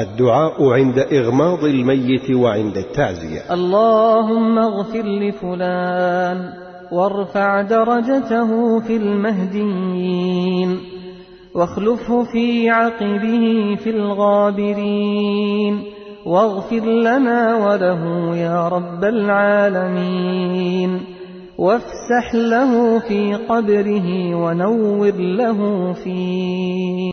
الدعاء عند إغماض الميت وعند التعزية. اللهم اغفر لفلان وارفع درجته في المهديين واخلفه في عقبه في الغابرين واغفر لنا وله يا رب العالمين. وافسح له في قبره ونور له فيه.